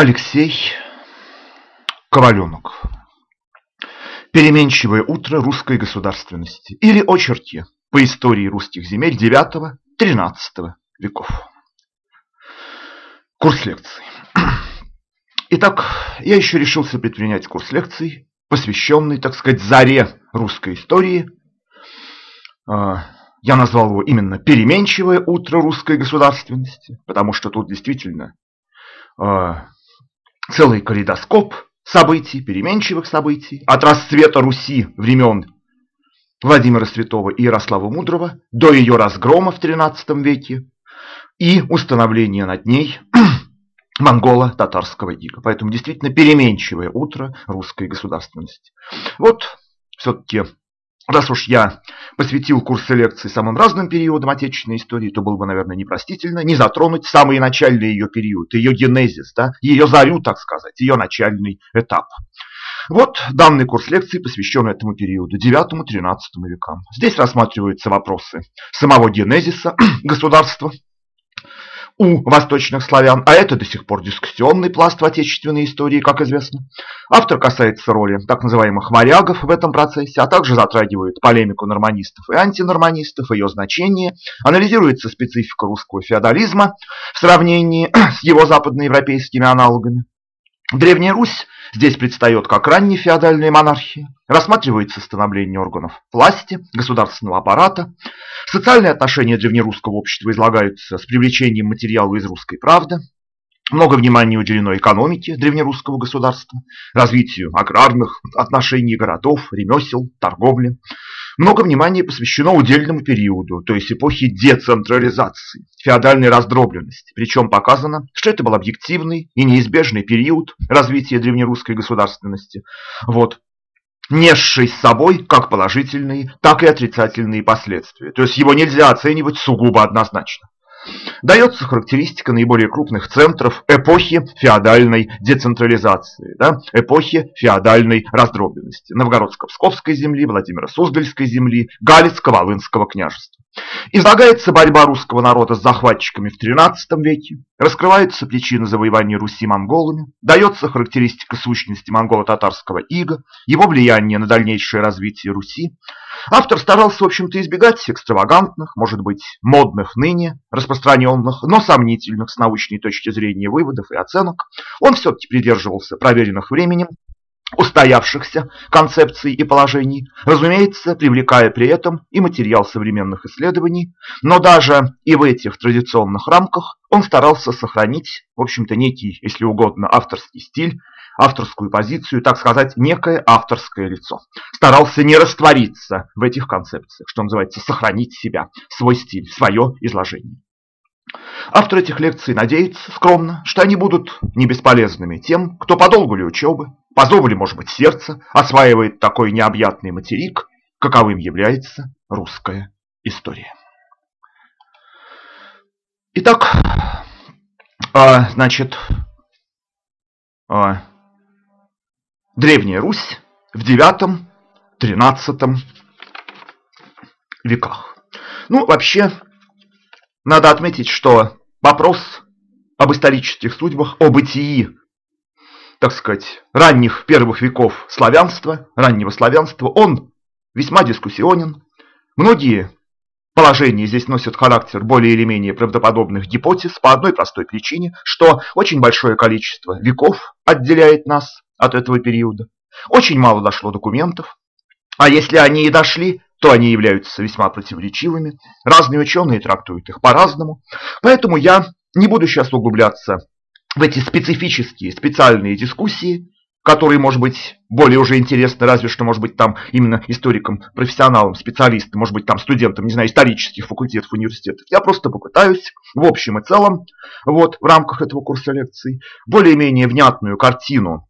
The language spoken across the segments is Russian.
Алексей Коваленок. Переменчивое утро русской государственности или очерки по истории русских земель IX-XIII веков. Курс лекций. Итак, я еще решился предпринять курс лекций, посвященный, так сказать, заре русской истории. А, я назвал его именно «Переменчивое утро русской государственности», потому что тут действительно а, целый калейдоскоп событий, переменчивых событий, от расцвета Руси времен Владимира Святого и Ярослава Мудрого до ее разгрома в XIII веке и установления над ней монголо-татарского ига. Поэтому действительно переменчивое утро русской государственности. Вот все-таки Раз уж я посвятил курсы лекций самым разным периодам отечественной истории, то было бы, наверное, непростительно не затронуть самый начальный ее период, ее генезис, да, ее зарю, так сказать, ее начальный этап. Вот данный курс лекций посвящен этому периоду, 9-13 векам. Здесь рассматриваются вопросы самого генезиса государства, у восточных славян, а это до сих пор дискуссионный пласт в отечественной истории, как известно. Автор касается роли так называемых варягов в этом процессе, а также затрагивает полемику норманистов и антинорманистов, ее значение, анализируется специфика русского феодализма в сравнении с его западноевропейскими аналогами. Древняя Русь здесь предстает как раннефеодальная монархия, рассматривается становление органов власти, государственного аппарата, социальные отношения древнерусского общества излагаются с привлечением материала из русской правды, много внимания уделено экономике древнерусского государства, развитию аграрных отношений городов, ремесел, торговли. Много внимания посвящено удельному периоду, то есть эпохе децентрализации, феодальной раздробленности. Причем показано, что это был объективный и неизбежный период развития древнерусской государственности, вот, несший с собой как положительные, так и отрицательные последствия. То есть его нельзя оценивать сугубо однозначно. Дается характеристика наиболее крупных центров эпохи феодальной децентрализации, да, эпохи феодальной раздробленности. Новгородско-Псковской земли, Владимиро-Суздальской земли, Галицко-Волынского княжества. Излагается борьба русского народа с захватчиками в XIII веке, раскрываются причины завоевания Руси монголами, дается характеристика сущности монголо-татарского ига, его влияние на дальнейшее развитие Руси. Автор старался, в общем-то, избегать экстравагантных, может быть, модных ныне, распространенных, но сомнительных с научной точки зрения выводов и оценок. Он все-таки придерживался проверенных временем устоявшихся концепций и положений, разумеется, привлекая при этом и материал современных исследований, но даже и в этих традиционных рамках он старался сохранить, в общем-то, некий, если угодно, авторский стиль, авторскую позицию, так сказать, некое авторское лицо. Старался не раствориться в этих концепциях, что называется, сохранить себя, свой стиль, свое изложение. Автор этих лекций надеется скромно, что они будут не бесполезными тем, кто по долгу ли учебы, по зову ли, может быть, сердце, осваивает такой необъятный материк, каковым является русская история. Итак, а, значит, а, Древняя Русь в IX-XIII веках. Ну, вообще, надо отметить, что вопрос об исторических судьбах, о бытии, так сказать, ранних первых веков славянства, раннего славянства, он весьма дискуссионен. Многие положения здесь носят характер более или менее правдоподобных гипотез по одной простой причине, что очень большое количество веков отделяет нас от этого периода. Очень мало дошло документов, а если они и дошли, то они являются весьма противоречивыми. Разные ученые трактуют их по-разному. Поэтому я не буду сейчас углубляться в эти специфические, специальные дискуссии, которые, может быть, более уже интересны, разве что, может быть, там именно историкам, профессионалам, специалистам, может быть, там студентам, не знаю, исторических факультетов, университетов. Я просто попытаюсь в общем и целом, вот, в рамках этого курса лекций, более-менее внятную картину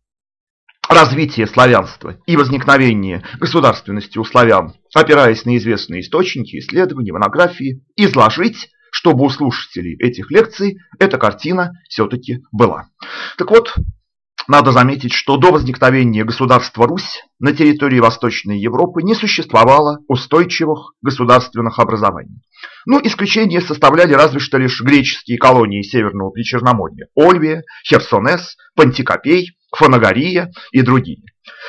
развитие славянства и возникновение государственности у славян, опираясь на известные источники, исследования, монографии, изложить, чтобы у слушателей этих лекций эта картина все-таки была. Так вот, надо заметить, что до возникновения государства Русь на территории Восточной Европы не существовало устойчивых государственных образований. Ну, исключение составляли разве что лишь греческие колонии Северного Причерноморья – Ольвия, Херсонес, Пантикопей, Фанагория и другие.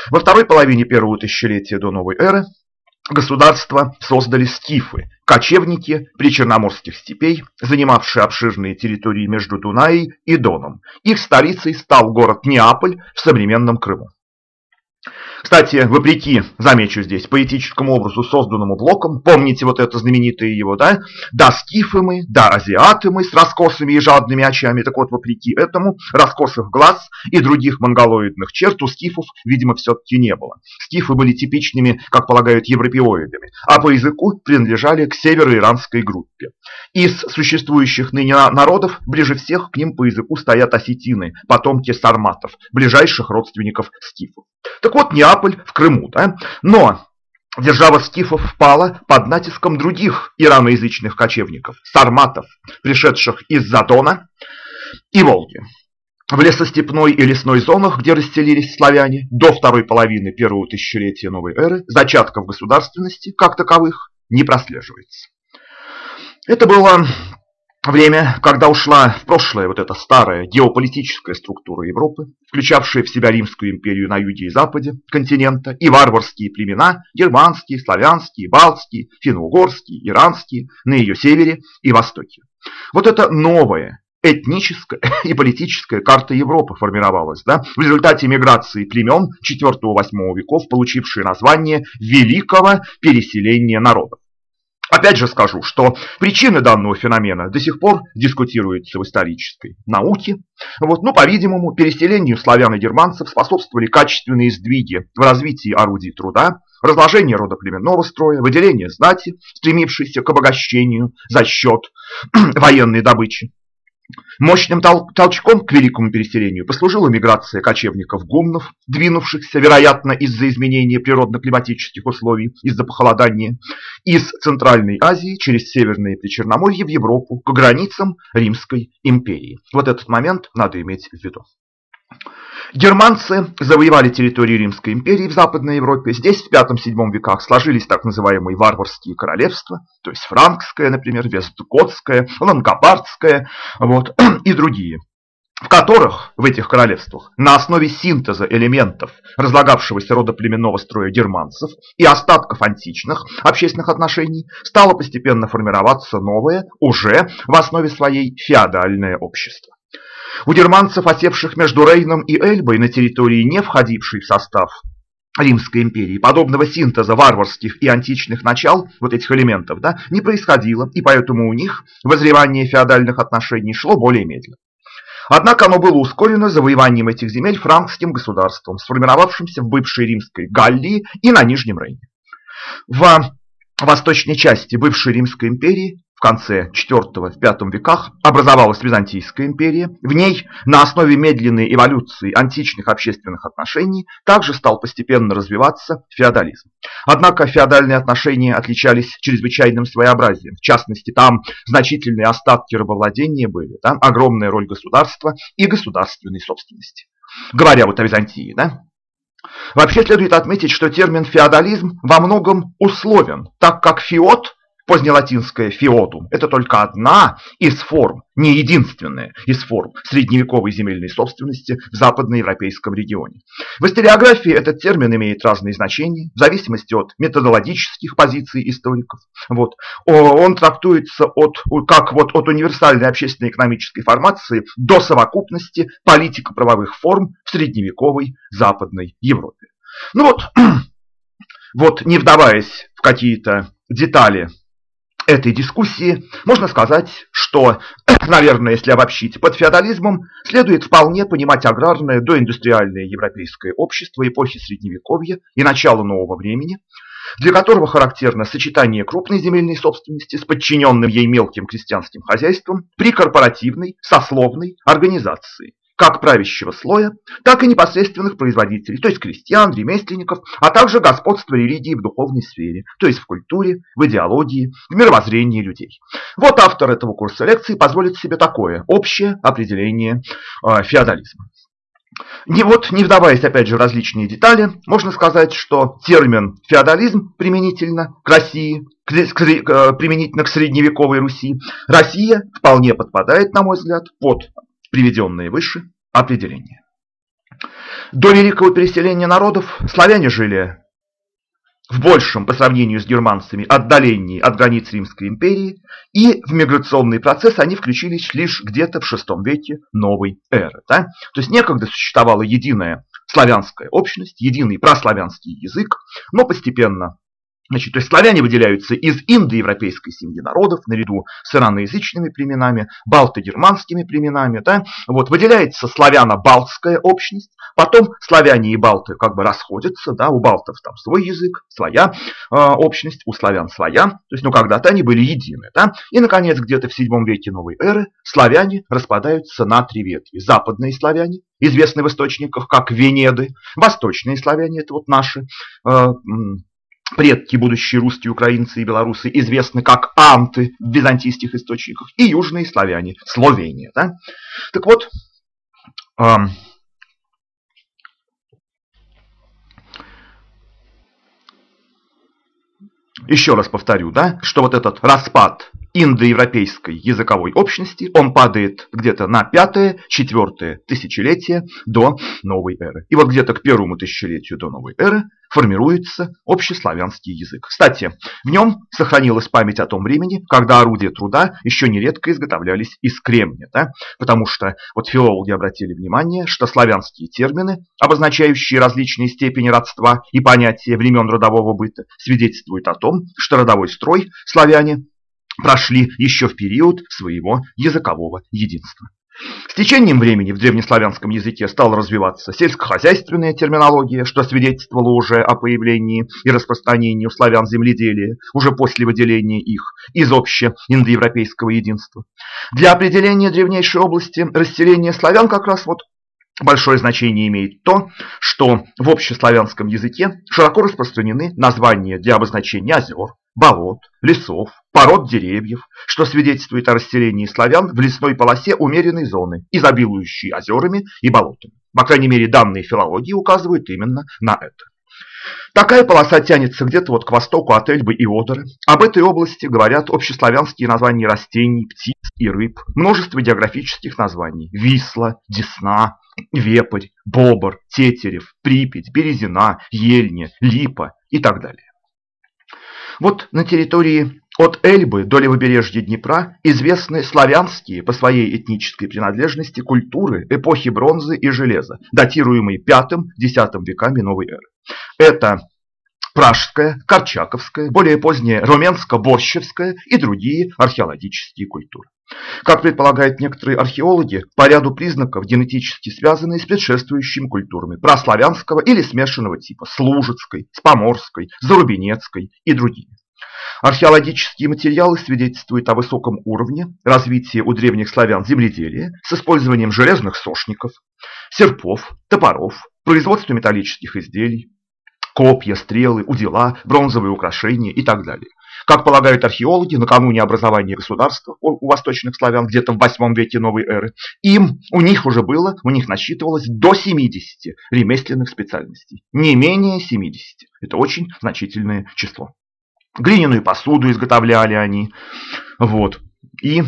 Во второй половине первого тысячелетия до новой эры государство создали скифы, кочевники причерноморских степей, занимавшие обширные территории между Дунаей и Доном. Их столицей стал город Неаполь в современном Крыму. Кстати, вопреки, замечу здесь, поэтическому образу, созданному Блоком, помните вот это знаменитое его, да? Да скифы мы, да азиаты мы с раскосыми и жадными очами. Так вот, вопреки этому, раскосых глаз и других монголоидных черт у скифов, видимо, все-таки не было. Скифы были типичными, как полагают, европеоидами, а по языку принадлежали к североиранской группе. Из существующих ныне народов ближе всех к ним по языку стоят осетины, потомки сарматов, ближайших родственников скифов. Так вот, Неаполь в Крыму. Да? Но держава скифов впала под натиском других ираноязычных кочевников, сарматов, пришедших из Задона и Волги. В лесостепной и лесной зонах, где расселились славяне, до второй половины первого тысячелетия новой эры зачатков государственности, как таковых, не прослеживается. Это было Время, когда ушла в прошлое вот эта старая геополитическая структура Европы, включавшая в себя Римскую империю на юге и западе континента, и варварские племена, германские, славянские, балтские, финно-угорские, иранские, на ее севере и востоке. Вот это новая этническая и политическая карта Европы формировалась да, в результате миграции племен 4-8 веков, получившие название Великого переселения народов. Опять же скажу, что причины данного феномена до сих пор дискутируются в исторической науке. Вот, ну, по-видимому, переселению славян и германцев способствовали качественные сдвиги в развитии орудий труда, разложение родоплеменного строя, выделение знати, стремившейся к обогащению за счет военной добычи. Мощным тол толчком к великому переселению послужила миграция кочевников-гумнов, двинувшихся, вероятно, из-за изменения природно-климатических условий, из-за похолодания, из Центральной Азии через Северное Причерноморье в Европу к границам Римской империи. Вот этот момент надо иметь в виду. Германцы завоевали территорию Римской империи в Западной Европе. Здесь в V-VII веках сложились так называемые варварские королевства, то есть франкское, например, вестготское, лангобардское вот, и другие в которых, в этих королевствах, на основе синтеза элементов разлагавшегося родоплеменного строя германцев и остатков античных общественных отношений, стало постепенно формироваться новое, уже в основе своей феодальное общество. У германцев, осевших между Рейном и Эльбой на территории, не входившей в состав Римской империи, подобного синтеза варварских и античных начал, вот этих элементов, да, не происходило, и поэтому у них возревание феодальных отношений шло более медленно. Однако оно было ускорено завоеванием этих земель франкским государством, сформировавшимся в бывшей римской Галлии и на Нижнем Рейне. В восточной части бывшей Римской империи в конце IV-V веках образовалась Византийская империя. В ней на основе медленной эволюции античных общественных отношений также стал постепенно развиваться феодализм. Однако феодальные отношения отличались чрезвычайным своеобразием. В частности, там значительные остатки рабовладения были, там огромная роль государства и государственной собственности. Говоря вот о Византии, да? Вообще следует отметить, что термин феодализм во многом условен, так как феод Позднелатинское «феодум» – это только одна из форм, не единственная из форм средневековой земельной собственности в западноевропейском регионе. В историографии этот термин имеет разные значения в зависимости от методологических позиций историков. Вот. Он трактуется от, как вот от универсальной общественно-экономической формации до совокупности политико-правовых форм в средневековой Западной Европе. Ну вот, вот не вдаваясь в какие-то детали этой дискуссии можно сказать, что, наверное, если обобщить, под феодализмом следует вполне понимать аграрное доиндустриальное европейское общество эпохи Средневековья и начала нового времени, для которого характерно сочетание крупной земельной собственности с подчиненным ей мелким крестьянским хозяйством при корпоративной сословной организации как правящего слоя, так и непосредственных производителей, то есть крестьян, ремесленников, а также господство религии в духовной сфере, то есть в культуре, в идеологии, в мировоззрении людей. Вот автор этого курса лекций позволит себе такое общее определение э, феодализма. Не, вот, не вдаваясь опять же в различные детали, можно сказать, что термин феодализм применительно к России, к, к, э, применительно к средневековой Руси, Россия вполне подпадает, на мой взгляд, под приведенные выше определения. До великого переселения народов славяне жили в большем по сравнению с германцами отдалении от границ Римской империи, и в миграционный процесс они включились лишь где-то в VI веке новой эры. Да? То есть некогда существовала единая славянская общность, единый прославянский язык, но постепенно Значит, то есть славяне выделяются из индоевропейской семьи народов, наряду с ираноязычными племенами, балто-германскими племенами. Да? Вот, выделяется славяно-балтская общность, потом славяне и балты как бы расходятся, да? у балтов там свой язык, своя э, общность, у славян своя, то есть ну, когда-то они были едины. Да? И, наконец, где-то в VII веке новой эры славяне распадаются на три ветви. Западные славяне, известные в источниках как Венеды, восточные славяне, это вот наши, э, Предки, будущие русские украинцы и белорусы, известны как анты в византийских источниках, и южные славяне, Словения. Да? Так вот, эм, еще раз повторю, да, что вот этот распад индоевропейской языковой общности, он падает где-то на пятое-четвертое тысячелетие до новой эры. И вот где-то к первому тысячелетию до новой эры формируется общеславянский язык. Кстати, в нем сохранилась память о том времени, когда орудия труда еще нередко изготовлялись из кремния. Да? Потому что вот филологи обратили внимание, что славянские термины, обозначающие различные степени родства и понятия времен родового быта, свидетельствуют о том, что родовой строй славяне прошли еще в период своего языкового единства. С течением времени в древнеславянском языке стала развиваться сельскохозяйственная терминология, что свидетельствовало уже о появлении и распространении у славян земледелия, уже после выделения их из общеиндоевропейского единства. Для определения древнейшей области расселения славян как раз вот Большое значение имеет то, что в общеславянском языке широко распространены названия для обозначения озер, болот, лесов, пород деревьев, что свидетельствует о расселении славян в лесной полосе умеренной зоны, изобилующей озерами и болотами. По крайней мере, данные филологии указывают именно на это. Такая полоса тянется где-то вот к востоку от Эльбы и Одера. Об этой области говорят общеславянские названия растений, птиц и рыб, множество географических названий – Висла, Десна, Вепрь, Бобр, Тетерев, Припять, Березина, Ельня, Липа и так далее. Вот на территории от Эльбы до левобережья Днепра известны славянские по своей этнической принадлежности культуры эпохи бронзы и железа, датируемые V-X веками новой эры. Это пражская, корчаковская, более поздняя руменско-борщевская и другие археологические культуры. Как предполагают некоторые археологи, по ряду признаков генетически связанные с предшествующими культурами прославянского или смешанного типа, служецкой, споморской, зарубинецкой и другими. Археологические материалы свидетельствуют о высоком уровне развития у древних славян земледелия с использованием железных сошников, серпов, топоров, производства металлических изделий, копья, стрелы, удила, бронзовые украшения и так далее. Как полагают археологи, накануне образования государства у восточных славян, где-то в 8 веке новой эры, им, у них уже было, у них насчитывалось до 70 ремесленных специальностей. Не менее 70. Это очень значительное число. Глиняную посуду изготовляли они. Вот. И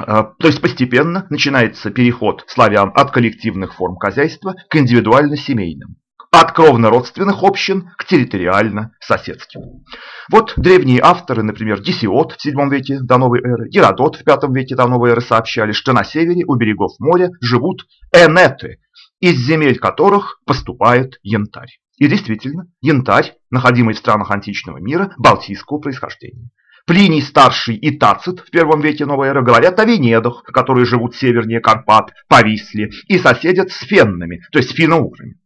а, то есть постепенно начинается переход славян от коллективных форм хозяйства к индивидуально-семейным от кровно-родственных общин к территориально-соседским. Вот древние авторы, например, Гесиод в VII веке до новой эры, Геродот в V веке до новой эры сообщали, что на севере у берегов моря живут энеты, из земель которых поступает янтарь. И действительно, янтарь, находимый в странах античного мира, балтийского происхождения. Плиний Старший и Тацит в первом веке новой эры говорят о Венедах, которые живут севернее Карпат, по Висле, и соседят с феннами, то есть финно-уграми.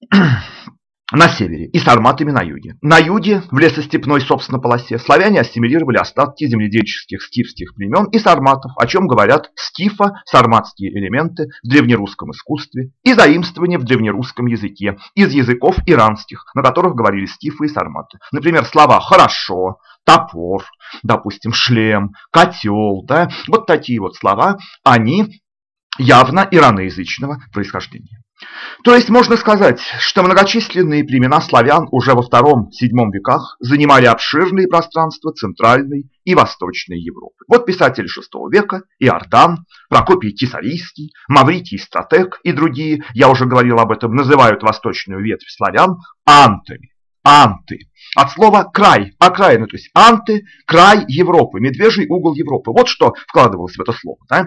на севере и сарматами на юге. На юге, в лесостепной, собственно, полосе, славяне ассимилировали остатки земледельческих скифских племен и сарматов, о чем говорят скифо-сарматские элементы в древнерусском искусстве и заимствования в древнерусском языке из языков иранских, на которых говорили скифы и сарматы. Например, слова «хорошо», «топор», допустим, «шлем», «котел». Да? Вот такие вот слова, они явно ираноязычного происхождения. То есть можно сказать, что многочисленные племена славян уже во II-VII веках занимали обширные пространства Центральной и Восточной Европы. Вот писатели VI века Иордан, Прокопий Кисарийский, Мавритий Стратег и другие, я уже говорил об этом, называют восточную ветвь славян антами. Анты. От слова край, окраина, то есть анты, край Европы, медвежий угол Европы. Вот что вкладывалось в это слово. Да?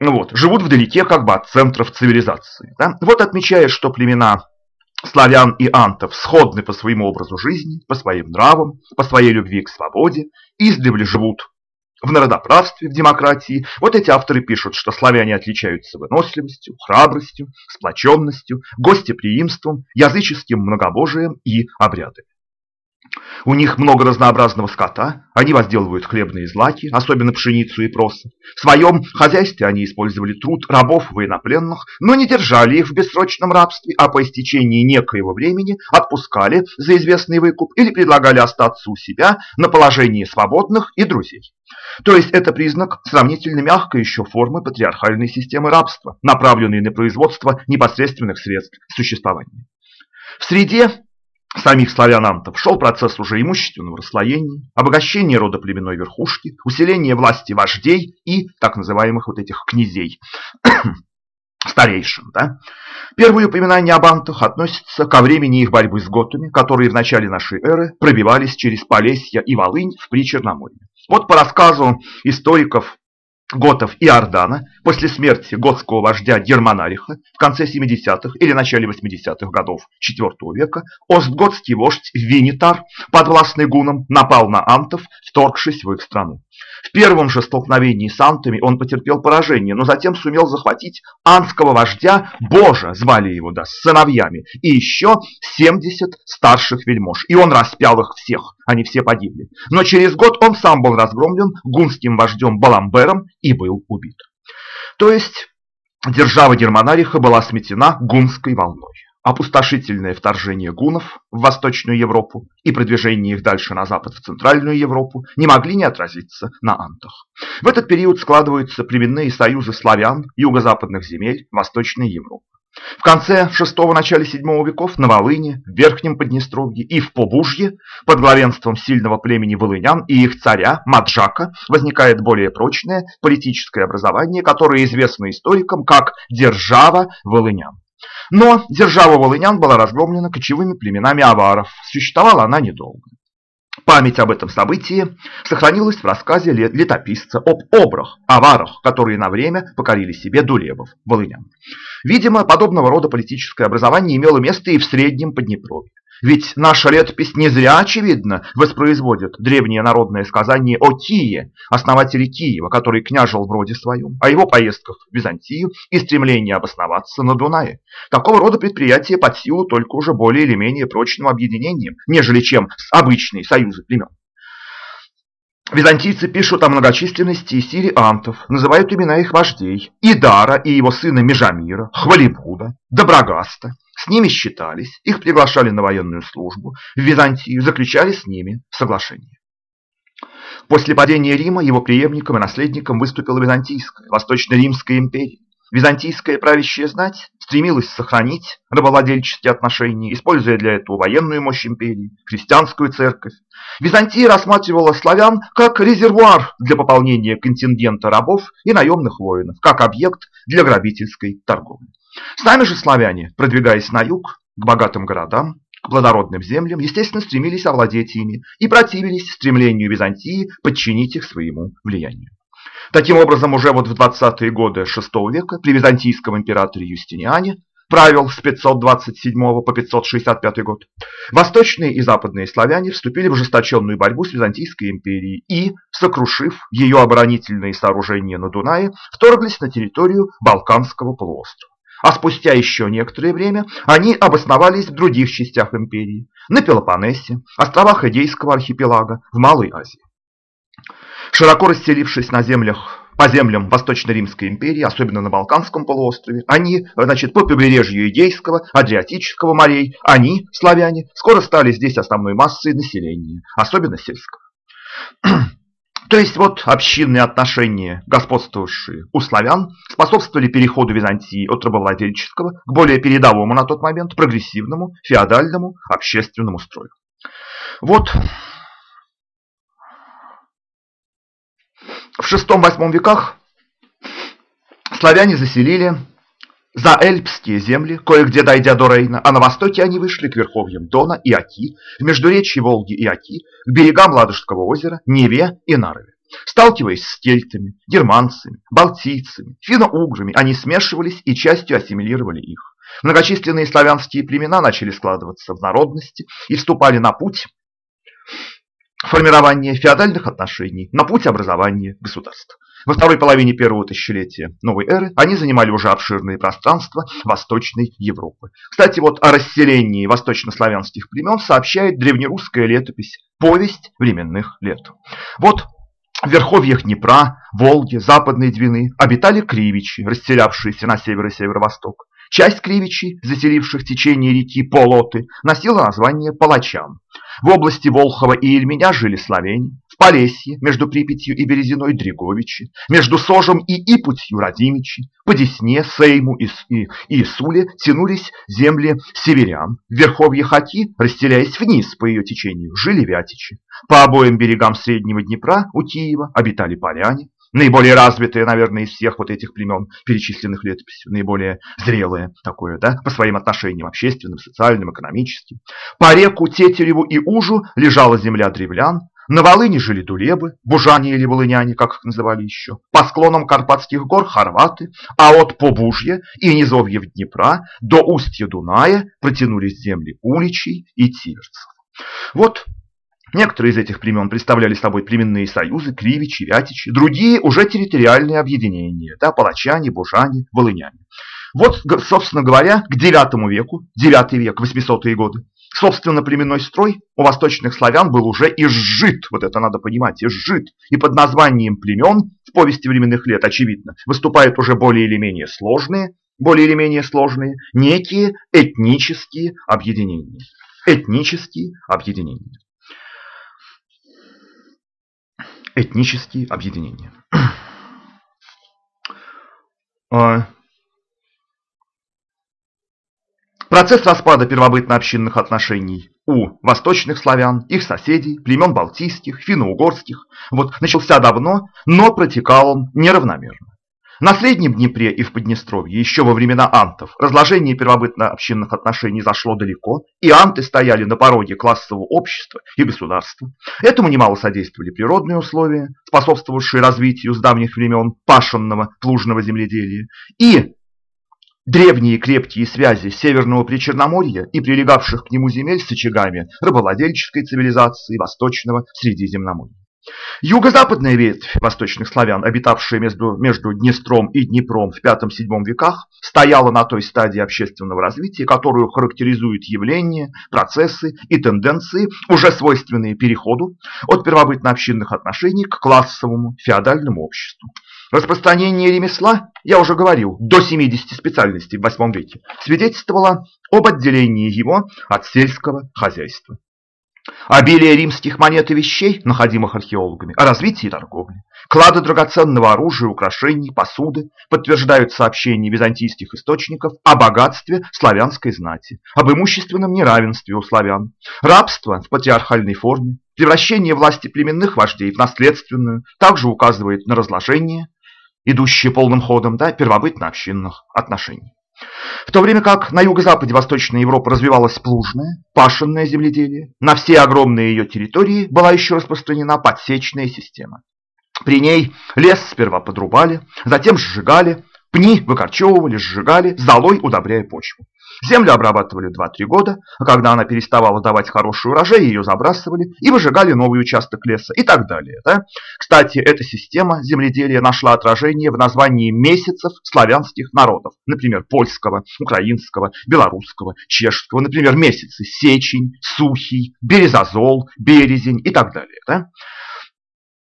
Вот, живут вдалеке как бы от центров цивилизации. Да? Вот отмечая, что племена славян и антов сходны по своему образу жизни, по своим нравам, по своей любви к свободе, издревле живут в народоправстве, в демократии. Вот эти авторы пишут, что славяне отличаются выносливостью, храбростью, сплоченностью, гостеприимством, языческим многобожием и обрядами. У них много разнообразного скота, они возделывают хлебные злаки, особенно пшеницу и проса. В своем хозяйстве они использовали труд рабов военнопленных, но не держали их в бессрочном рабстве, а по истечении некоего времени отпускали за известный выкуп или предлагали остаться у себя на положении свободных и друзей. То есть это признак сравнительно мягкой еще формы патриархальной системы рабства, направленной на производство непосредственных средств существования. В среде самих славянантов шел процесс уже имущественного расслоения, обогащения рода племенной верхушки, усиления власти вождей и так называемых вот этих князей, старейшин. Да? Первые упоминания об антах относятся ко времени их борьбы с готами, которые в начале нашей эры пробивались через Полесье и Волынь в Причерноморье. Вот по рассказу историков готов и Ордана после смерти готского вождя Германариха в конце 70-х или начале 80-х годов IV века остготский вождь Винитар, подвластный гунам, напал на антов, вторгшись в их страну. В первом же столкновении с антами он потерпел поражение, но затем сумел захватить анского вождя Божа, звали его, да, с сыновьями, и еще 70 старших вельмож. И он распял их всех, они все погибли. Но через год он сам был разгромлен гунским вождем Баламбером и был убит. То есть держава Германариха была сметена гунской волной. Опустошительное вторжение гунов в Восточную Европу и продвижение их дальше на запад в Центральную Европу не могли не отразиться на антах. В этот период складываются племенные союзы славян юго-западных земель Восточной Европы. В конце VI – начале VII веков на Волыне, в Верхнем Поднестровье и в Побужье под главенством сильного племени волынян и их царя Маджака возникает более прочное политическое образование, которое известно историкам как «держава волынян». Но держава волынян была разгромлена кочевыми племенами аваров. Существовала она недолго. Память об этом событии сохранилась в рассказе летописца об обрах, аварах, которые на время покорили себе дулебов, волынян. Видимо, подобного рода политическое образование имело место и в Среднем Поднепровье. Ведь наша летопись не зря, очевидно, воспроизводит древнее народное сказание о Кие, основателе Киева, который княжил в роде своем, о его поездках в Византию и стремлении обосноваться на Дунае. Такого рода предприятия под силу только уже более или менее прочным объединением, нежели чем с обычные союзы племен. Византийцы пишут о многочисленности и силе антов, называют имена их вождей – Идара и его сына Межамира, Хвалибуда, Доброгаста. С ними считались, их приглашали на военную службу, в Византию заключали с ними соглашение. После падения Рима его преемником и наследником выступила Византийская, Восточно-Римская империя. Византийская правящая знать стремилась сохранить рабовладельческие отношения, используя для этого военную мощь империи, христианскую церковь. Византия рассматривала славян как резервуар для пополнения контингента рабов и наемных воинов, как объект для грабительской торговли. Сами же славяне, продвигаясь на юг, к богатым городам, к плодородным землям, естественно, стремились овладеть ими и противились стремлению Византии подчинить их своему влиянию. Таким образом, уже вот в 20-е годы VI века при византийском императоре Юстиниане правил с 527 по 565 год, восточные и западные славяне вступили в ожесточенную борьбу с Византийской империей и, сокрушив ее оборонительные сооружения на Дунае, вторглись на территорию Балканского полуострова. А спустя еще некоторое время они обосновались в других частях империи, на Пелопоннесе, островах Эгейского архипелага, в Малой Азии. Широко расселившись на землях по землям Восточно-Римской империи, особенно на Балканском полуострове, они, значит, по побережью Эгейского, Адриатического морей, они, славяне, скоро стали здесь основной массой населения, особенно сельского. То есть вот общинные отношения, господствовавшие у славян, способствовали переходу Византии от рабовладельческого к более передовому на тот момент прогрессивному, феодальному, общественному строю. Вот в VI-VIII веках славяне заселили за Эльпские земли, кое-где дойдя до Рейна, а на востоке они вышли к верховьям Дона и Оки, в междуречье Волги и Оки, к берегам Ладожского озера, Неве и Нарове. Сталкиваясь с кельтами, германцами, балтийцами, финно-уграми, они смешивались и частью ассимилировали их. Многочисленные славянские племена начали складываться в народности и вступали на путь формирования феодальных отношений, на путь образования государств. Во второй половине первого тысячелетия новой эры они занимали уже обширные пространства Восточной Европы. Кстати, вот о расселении восточнославянских племен сообщает древнерусская летопись «Повесть временных лет». Вот в верховьях Днепра, Волги, Западной Двины обитали кривичи, расселявшиеся на север и северо-восток. Часть кривичей, заселивших течение реки Полоты, носила название Палачан. В области Волхова и Ильменя жили славяне, в Полесье, между Припятью и Березиной Дриговичи, между Сожем и Ипутью Радимичи, по Десне, Сейму и, и, и Суле тянулись земли северян. В верховье Хаки, расселяясь вниз по ее течению, жили вятичи. По обоим берегам Среднего Днепра у Киева обитали поляне, наиболее развитые, наверное, из всех вот этих племен, перечисленных летописью, наиболее зрелые такое, да, по своим отношениям общественным, социальным, экономическим. По реку Тетереву и Ужу лежала земля древлян, на Волыне жили дулебы, бужане или волыняне, как их называли еще. По склонам Карпатских гор хорваты, а от Побужья и низовьев Днепра до устья Дуная протянулись земли уличей и тиверцев. Вот Некоторые из этих племен представляли собой племенные союзы, кривичи, вятичи, другие уже территориальные объединения, да, палачане, бужане, волыняне. Вот, собственно говоря, к IX веку, IX век, 800-е годы, собственно, племенной строй у восточных славян был уже изжит, вот это надо понимать, изжит, и под названием племен в повести временных лет, очевидно, выступают уже более или менее сложные, более или менее сложные, некие этнические объединения. Этнические объединения. Этнические объединения. А, процесс распада первобытно-общинных отношений у восточных славян, их соседей, племен балтийских, финно-угорских, вот, начался давно, но протекал он неравномерно. На Среднем Днепре и в Поднестровье еще во времена антов разложение первобытно-общинных отношений зашло далеко, и анты стояли на пороге классового общества и государства. Этому немало содействовали природные условия, способствовавшие развитию с давних времен пашенного плужного земледелия, и древние крепкие связи Северного Причерноморья и прилегавших к нему земель с очагами рабовладельческой цивилизации Восточного Средиземноморья. Юго-западная ветвь восточных славян, обитавшая между, между Днестром и Днепром в V-VII веках, стояла на той стадии общественного развития, которую характеризуют явления, процессы и тенденции, уже свойственные переходу от первобытно-общинных отношений к классовому феодальному обществу. Распространение ремесла, я уже говорил, до 70 специальностей в VIII веке, свидетельствовало об отделении его от сельского хозяйства. Обилие римских монет и вещей, находимых археологами, о развитии торговли, клады драгоценного оружия, украшений, посуды подтверждают сообщения византийских источников о богатстве славянской знати, об имущественном неравенстве у славян, рабство в патриархальной форме, превращение власти племенных вождей в наследственную также указывает на разложение, идущее полным ходом да, первобытно-общинных отношений. В то время как на юго-западе Восточной Европы развивалось плужное, пашенное земледелие, на все огромные ее территории была еще распространена подсечная система. При ней лес сперва подрубали, затем сжигали, пни выкорчевывали, сжигали, золой удобряя почву. Землю обрабатывали 2-3 года, а когда она переставала давать хороший урожай, ее забрасывали и выжигали новый участок леса и так далее. Да? Кстати, эта система земледелия нашла отражение в названии месяцев славянских народов, например, польского, украинского, белорусского, чешского, например, месяцы сечень, сухий, березозол, березень и так далее. Да?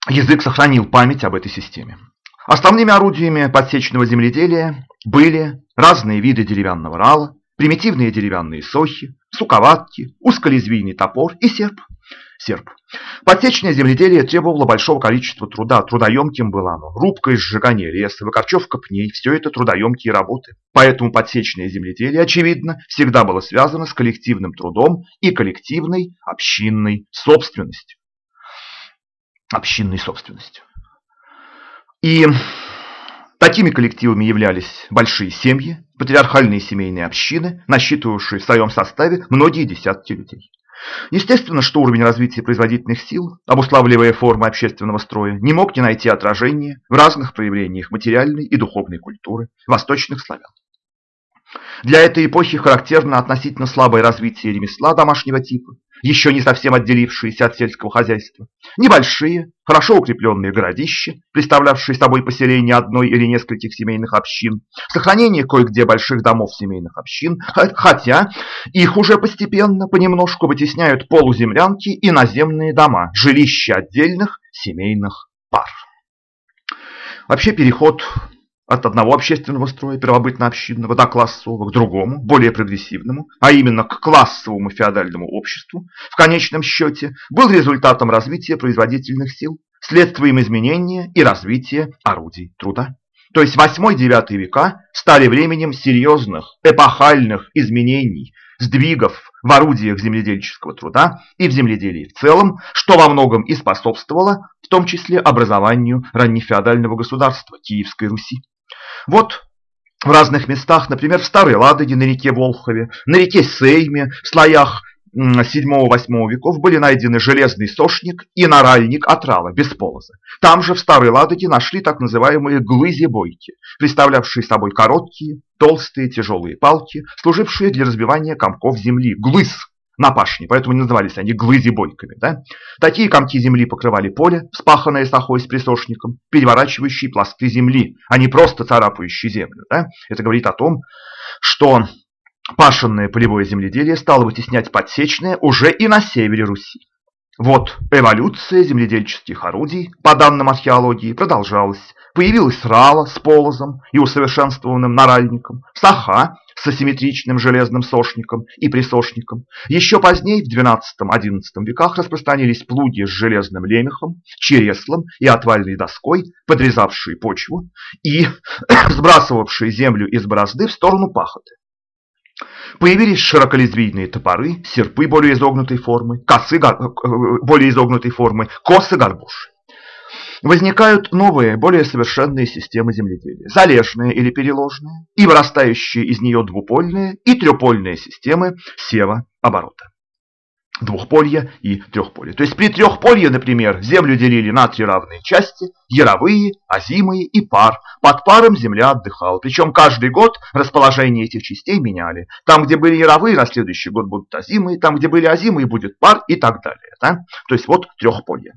Язык сохранил память об этой системе. Основными орудиями подсечного земледелия были разные виды деревянного рала, примитивные деревянные сохи, суковатки, узколезвийный топор и серп. серб. Подсечное земледелие требовало большого количества труда, трудоемким было оно. Рубка и сжигание леса, выкорчевка пней – все это трудоемкие работы. Поэтому подсечное земледелие, очевидно, всегда было связано с коллективным трудом и коллективной общинной собственностью. Общинной собственностью. И такими коллективами являлись большие семьи, патриархальные семейные общины, насчитывавшие в своем составе многие десятки людей. Естественно, что уровень развития производительных сил, обуславливая формы общественного строя, не мог не найти отражения в разных проявлениях материальной и духовной культуры восточных славян. Для этой эпохи характерно относительно слабое развитие ремесла домашнего типа, еще не совсем отделившиеся от сельского хозяйства. Небольшие, хорошо укрепленные городища, представлявшие собой поселение одной или нескольких семейных общин, сохранение кое-где больших домов семейных общин, хотя их уже постепенно, понемножку вытесняют полуземлянки и наземные дома, жилища отдельных семейных пар. Вообще переход от одного общественного строя, первобытно-общинного, до классового, к другому, более прогрессивному, а именно к классовому феодальному обществу, в конечном счете был результатом развития производительных сил, следствием изменения и развития орудий труда. То есть 8-9 века стали временем серьезных, эпохальных изменений, сдвигов в орудиях земледельческого труда и в земледелии в целом, что во многом и способствовало, в том числе образованию раннефеодального государства Киевской Руси. Вот в разных местах, например, в Старой Ладоге, на реке Волхове, на реке Сейме, в слоях 7-8 веков были найдены железный сошник и наральник отрава без полоза. Там же в Старой Ладоге нашли так называемые глызи-бойки, представлявшие собой короткие, толстые, тяжелые палки, служившие для разбивания комков земли. Глыз на пашне, поэтому назывались они глызи-бойками. Да? Такие комки земли покрывали поле, вспаханное сахой с присошником, переворачивающие пласты земли, а не просто царапающие землю. Да? Это говорит о том, что пашенное полевое земледелие стало вытеснять подсечное уже и на севере Руси. Вот эволюция земледельческих орудий, по данным археологии, продолжалась. Появилась рала с полозом и усовершенствованным наральником, саха с асимметричным железным сошником и присошником. Еще позднее, в XII-XI веках, распространились плуги с железным лемехом, череслом и отвальной доской, подрезавшие почву и сбрасывавшие землю из борозды в сторону пахоты. Появились широколезвийные топоры, серпы более изогнутой формы, косы э, более изогнутой формы, косы горбуши. Возникают новые, более совершенные системы земледелия, залежные или переложные, и вырастающие из нее двупольные и трехпольные системы сева-оборота двухполья и трехполья. То есть при трехполье, например, землю делили на три равные части, яровые, озимые и пар. Под паром земля отдыхала. Причем каждый год расположение этих частей меняли. Там, где были яровые, на следующий год будут озимые, там, где были озимые, будет пар и так далее. Да? То есть вот трехполье.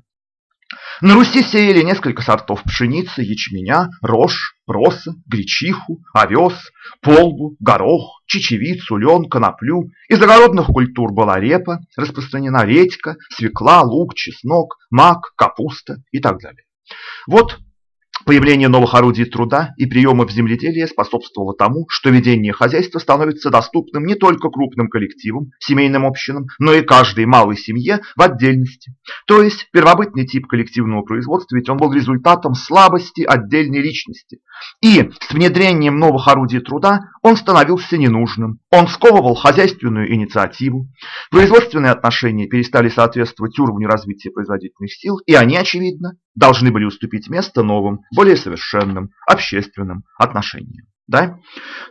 На Руси сеяли несколько сортов пшеницы, ячменя, рожь, проса, гречиху, овес, полбу, горох, чечевицу, лен, коноплю. Из огородных культур была репа, распространена редька, свекла, лук, чеснок, мак, капуста и так далее. Вот Появление новых орудий труда и приемов земледелия способствовало тому, что ведение хозяйства становится доступным не только крупным коллективам, семейным общинам, но и каждой малой семье в отдельности. То есть первобытный тип коллективного производства, ведь он был результатом слабости отдельной личности. И с внедрением новых орудий труда он становился ненужным. Он сковывал хозяйственную инициативу. Производственные отношения перестали соответствовать уровню развития производительных сил, и они, очевидно, должны были уступить место новым, более совершенным общественным отношениям. Да?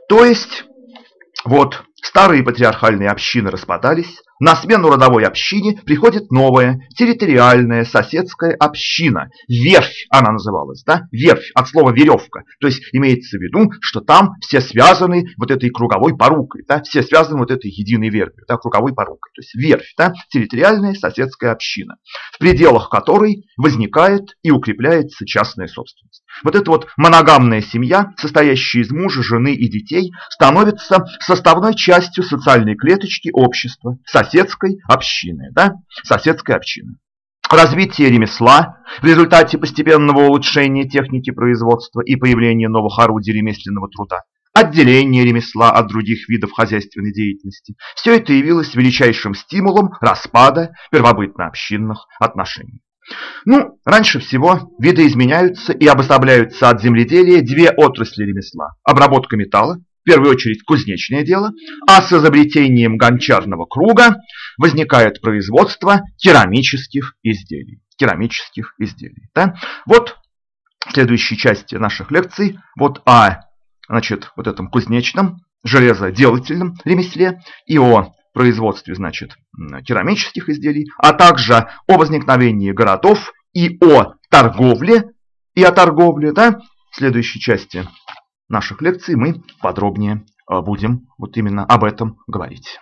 То есть, вот, старые патриархальные общины распадались, на смену родовой общине приходит новая, территориальная, соседская община. Верфь она называлась, да? Верфь от слова веревка. То есть имеется в виду, что там все связаны вот этой круговой порукой, да? Все связаны вот этой единой верфью, да? Круговой порукой. То есть верфь, да? Территориальная соседская община, в пределах которой возникает и укрепляется частная собственность. Вот эта вот моногамная семья, состоящая из мужа, жены и детей, становится составной частью социальной клеточки общества, соседской общины. Да? Соседской общины. Развитие ремесла в результате постепенного улучшения техники производства и появления новых орудий ремесленного труда отделение ремесла от других видов хозяйственной деятельности. Все это явилось величайшим стимулом распада первобытно-общинных отношений. Ну, раньше всего видоизменяются и обособляются от земледелия две отрасли ремесла. Обработка металла, первую очередь кузнечное дело, а с изобретением гончарного круга возникает производство керамических изделий. Керамических изделий. Да? Вот в следующей части наших лекций вот о значит, вот этом кузнечном, железоделательном ремесле и о производстве, значит, керамических изделий, а также о возникновении городов и о торговле, и о торговле, да, в следующей части наших лекций мы подробнее э, будем вот именно об этом говорить.